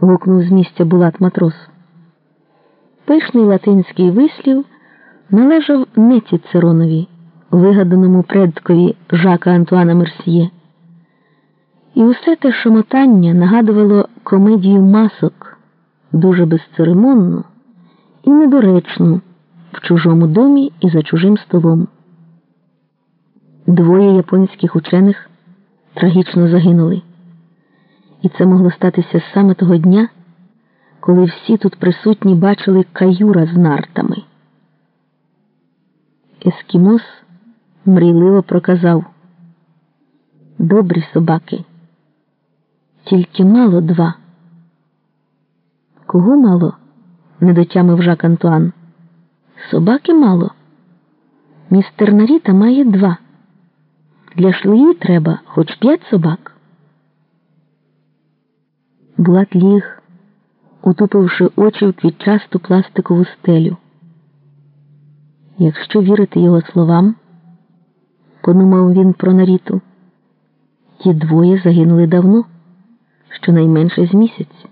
гукнув з місця Булат матрос. Пишний латинський вислів належав не Цицеронові, вигаданому предкові Жака Антуана Мерсьє. І усе те шамотання нагадувало комедію масок, дуже безцеремонну і недоречну в чужому домі і за чужим столом. Двоє японських учених трагічно загинули. І це могло статися саме того дня, коли всі тут присутні бачили каюра з нартами. Ескімос мрійливо проказав Добрі собаки, тільки мало два. Кого мало? не дотямив Жак Антуан. Собаки мало. Містер Наріта має два. Для шлеї треба хоч п'ять собак. Булат ліг, утупивши очі в квітчасту пластикову стелю. Якщо вірити його словам, подумав він про наріту, ті двоє загинули давно, щонайменше з місяць.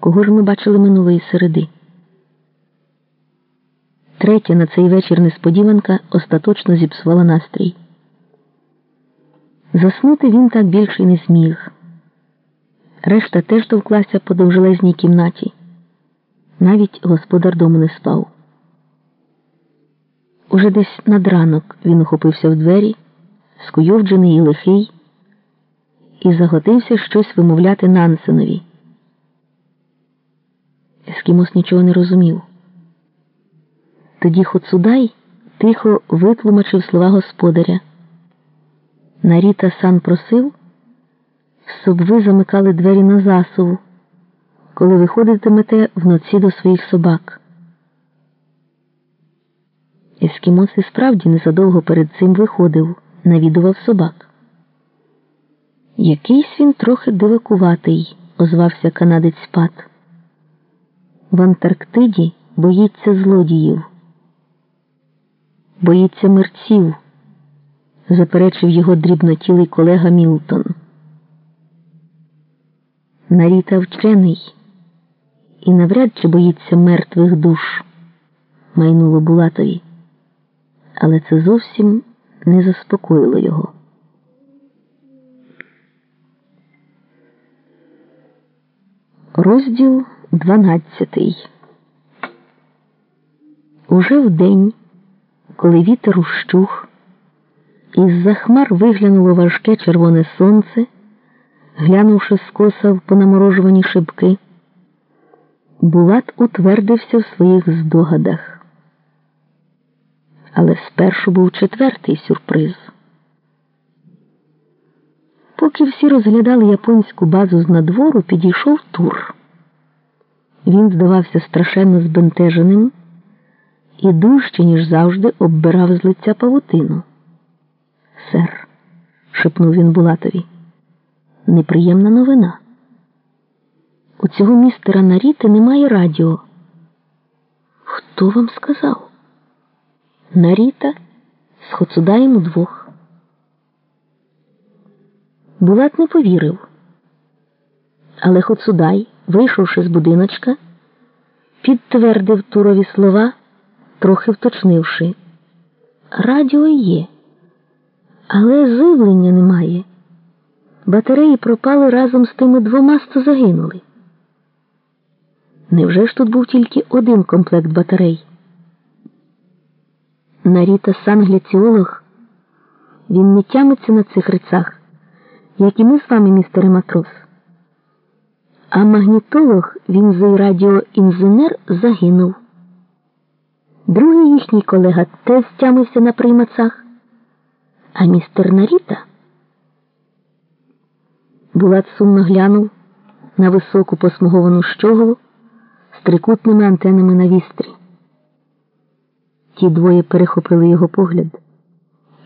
Кого ж ми бачили минулої середи? Третя на цей вечір несподіванка остаточно зіпсувала настрій. Заснути він так більше не зміг. Решта теж товклася по довжелезній кімнаті. Навіть господар дому не спав. Уже десь над ранок він ухопився в двері, скуйовджений і лихий, і заготився щось вимовляти Нансенові. Ескімос нічого не розумів. Тоді Хоцудай тихо витлумачив слова господаря. Наріта сан просив, щоб ви замикали двері на засову, коли виходитимете вночі до своїх собак. Ескімос і справді незадовго перед цим виходив, навідував собак. Якийсь він трохи дивакуватий, озвався канадець Пат. В Антарктиді боїться злодіїв боїться мерців, заперечив його дрібнотілий колега Мілтон. Наріта вчений і навряд чи боїться мертвих душ, майнуло Булатові, але це зовсім не заспокоїло його. Розділ дванадцятий. Уже в день коли вітер ущух, із за хмар виглянуло важке червоне сонце, глянувши скоса в понаморожувані шибки, Булат утвердився в своїх здогадах. Але спершу був четвертий сюрприз. Поки всі розглядали японську базу з надвору, підійшов тур. Він здавався страшенно збентеженим і дужче, ніж завжди, оббирав з лиця павутину. Сер, шепнув він Булатові, неприємна новина. У цього містера Наріти немає радіо. Хто вам сказав? Наріта з Хоцудаєм удвох. Булат не повірив. Але Хоцудай, вийшовши з будиночка, підтвердив Турові слова трохи вточнивши. Радіо є, але живлення немає. Батареї пропали разом з тими двома, що загинули. Невже ж тут був тільки один комплект батарей? Наріта сангляціолог, він не тямиться на цих рицах, як і ми з вами, містере матрос. А магнітолог, він з радіоінженер, загинув. Другий їхній колега теж стямився на приймацах, а містер Наріта Булат сумно глянув на високу посмуговану щоголу з трикутними антенами на вістрі. Ті двоє перехопили його погляд,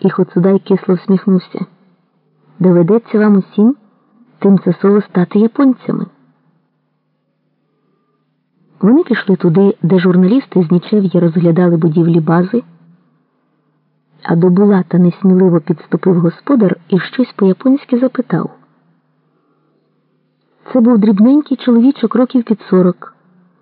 і Хоцудай кисло всміхнувся. Доведеться вам усім тимчасово стати японцями. Вони пішли туди, де журналісти з нічев'я розглядали будівлі бази, а до Булата несміливо підступив господар і щось по-японськи запитав. Це був дрібненький чоловічок років під сорок,